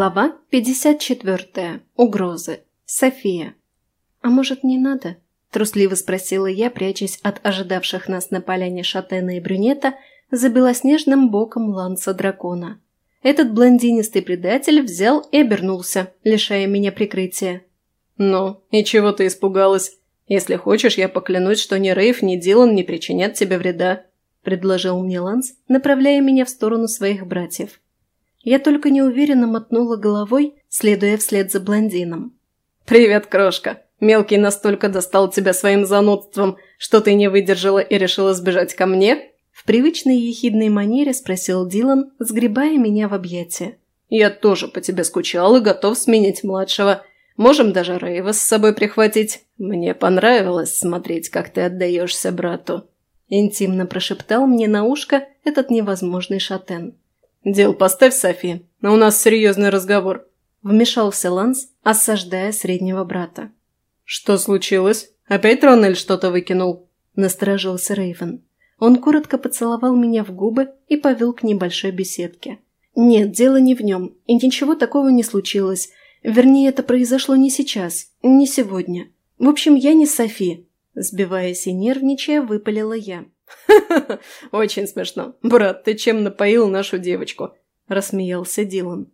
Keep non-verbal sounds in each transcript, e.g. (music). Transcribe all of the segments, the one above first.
Глава 54. Угрозы. София. «А может, не надо?» – трусливо спросила я, прячась от ожидавших нас на поляне шатена и брюнета за белоснежным боком ланца дракона. Этот блондинистый предатель взял и обернулся, лишая меня прикрытия. «Ну, и чего ты испугалась? Если хочешь, я поклянусь, что ни Рейв, ни Дилан не причинят тебе вреда», – предложил мне Ланс, направляя меня в сторону своих братьев. Я только неуверенно мотнула головой, следуя вслед за блондином. «Привет, крошка! Мелкий настолько достал тебя своим занудством, что ты не выдержала и решила сбежать ко мне?» В привычной ехидной манере спросил Дилан, сгребая меня в объятия. «Я тоже по тебе скучал и готов сменить младшего. Можем даже Рейва с собой прихватить. Мне понравилось смотреть, как ты отдаешься брату». Интимно прошептал мне на ушко этот невозможный шатен. «Дел поставь, Софи, но у нас серьезный разговор», – вмешался Ланс, осаждая среднего брата. «Что случилось? Опять Ронель что-то выкинул?» – насторожился Рейвен. Он коротко поцеловал меня в губы и повел к небольшой беседке. «Нет, дело не в нем, и ничего такого не случилось. Вернее, это произошло не сейчас, не сегодня. В общем, я не Софи», – сбиваясь и нервничая, выпалила я. (laughs) очень смешно. Брат, ты чем напоил нашу девочку?» – рассмеялся Дилан.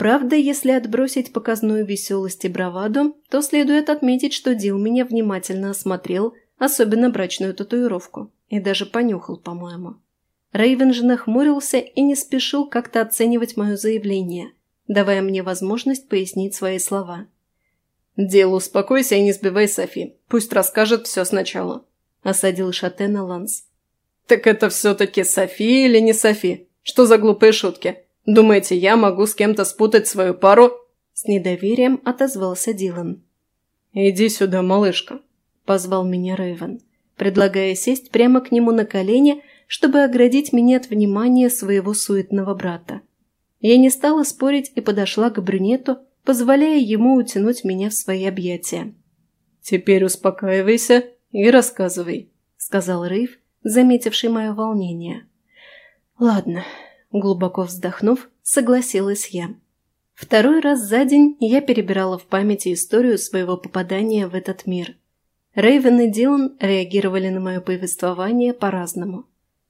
Правда, если отбросить показную веселость и браваду, то следует отметить, что Дил меня внимательно осмотрел, особенно брачную татуировку, и даже понюхал, по-моему. Рейвен же нахмурился и не спешил как-то оценивать мое заявление, давая мне возможность пояснить свои слова. «Дел, успокойся и не сбивай Софи. Пусть расскажет все сначала», – осадил Шатена Ланс. «Так это все-таки Софи или не Софи? Что за глупые шутки? Думаете, я могу с кем-то спутать свою пару?» С недоверием отозвался Дилан. «Иди сюда, малышка», – позвал меня Рэйвен, предлагая сесть прямо к нему на колени, чтобы оградить меня от внимания своего суетного брата. Я не стала спорить и подошла к брюнету, позволяя ему утянуть меня в свои объятия. «Теперь успокаивайся и рассказывай», – сказал Рейв, заметивший мое волнение. «Ладно», – глубоко вздохнув, согласилась я. Второй раз за день я перебирала в памяти историю своего попадания в этот мир. Рейвен и Дилан реагировали на мое повествование по-разному.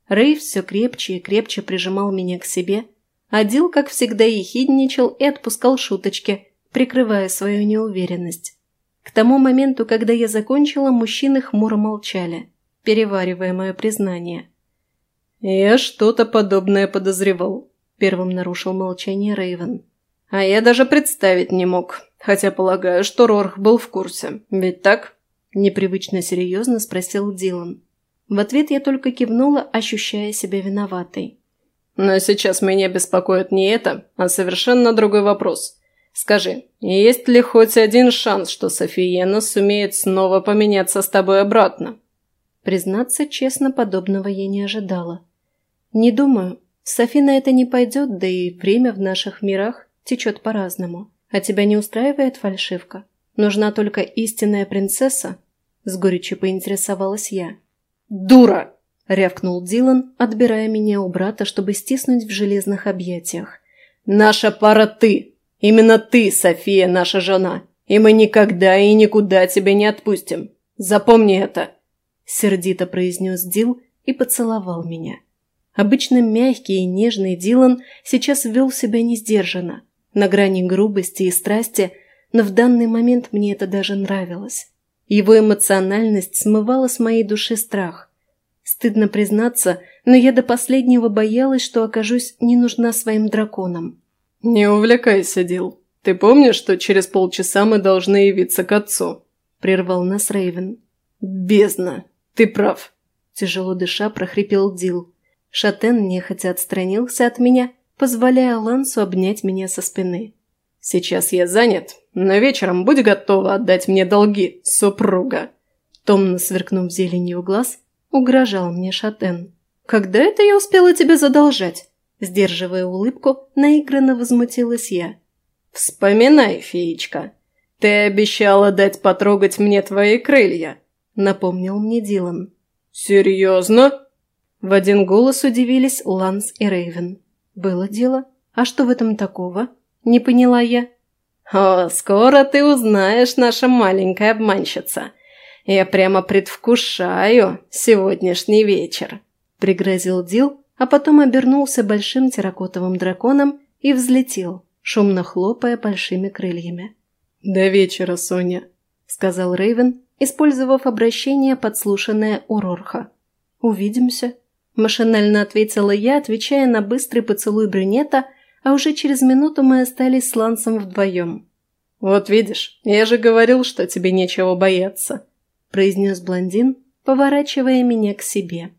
Рейв все крепче и крепче прижимал меня к себе, а Дил, как всегда, ехидничал и отпускал шуточки, прикрывая свою неуверенность. К тому моменту, когда я закончила, мужчины хмуро молчали – переваривая мое признание. «Я что-то подобное подозревал», – первым нарушил молчание Рейвен. «А я даже представить не мог, хотя полагаю, что Рорх был в курсе. Ведь так?» – непривычно серьезно спросил Дилан. В ответ я только кивнула, ощущая себя виноватой. «Но сейчас меня беспокоит не это, а совершенно другой вопрос. Скажи, есть ли хоть один шанс, что Софиена сумеет снова поменяться с тобой обратно?» Признаться честно, подобного я не ожидала. Не думаю. Софи на это не пойдет, да и время в наших мирах течет по-разному. А тебя не устраивает фальшивка? Нужна только истинная принцесса? С горечью поинтересовалась я. «Дура!» – рявкнул Дилан, отбирая меня у брата, чтобы стиснуть в железных объятиях. «Наша пара ты! Именно ты, София, наша жена! И мы никогда и никуда тебя не отпустим! Запомни это!» Сердито произнес Дил и поцеловал меня. Обычно мягкий и нежный Дилан сейчас вел себя несдержанно, на грани грубости и страсти, но в данный момент мне это даже нравилось. Его эмоциональность смывала с моей души страх. Стыдно признаться, но я до последнего боялась, что окажусь не нужна своим драконам. «Не увлекайся, Дил. Ты помнишь, что через полчаса мы должны явиться к отцу?» – прервал нас Рейвен. «Бездна! «Ты прав», – тяжело дыша прохрипел Дил. Шатен нехотя отстранился от меня, позволяя Лансу обнять меня со спины. «Сейчас я занят, но вечером будь готова отдать мне долги, супруга!» Томно сверкнув зеленью глаз, угрожал мне Шатен. «Когда это я успела тебе задолжать?» Сдерживая улыбку, наигранно возмутилась я. «Вспоминай, феечка, ты обещала дать потрогать мне твои крылья напомнил мне Дилан. «Серьезно?» В один голос удивились Ланс и Рейвен. «Было дело. А что в этом такого?» – не поняла я. «О, скоро ты узнаешь, наша маленькая обманщица. Я прямо предвкушаю сегодняшний вечер», – пригрозил Дил, а потом обернулся большим терракотовым драконом и взлетел, шумно хлопая большими крыльями. «До вечера, Соня», – сказал Рейвен, использовав обращение, подслушанное у Рорха. «Увидимся», – машинально ответила я, отвечая на быстрый поцелуй брюнета, а уже через минуту мы остались с Лансом вдвоем. «Вот видишь, я же говорил, что тебе нечего бояться», – произнес блондин, поворачивая меня к себе.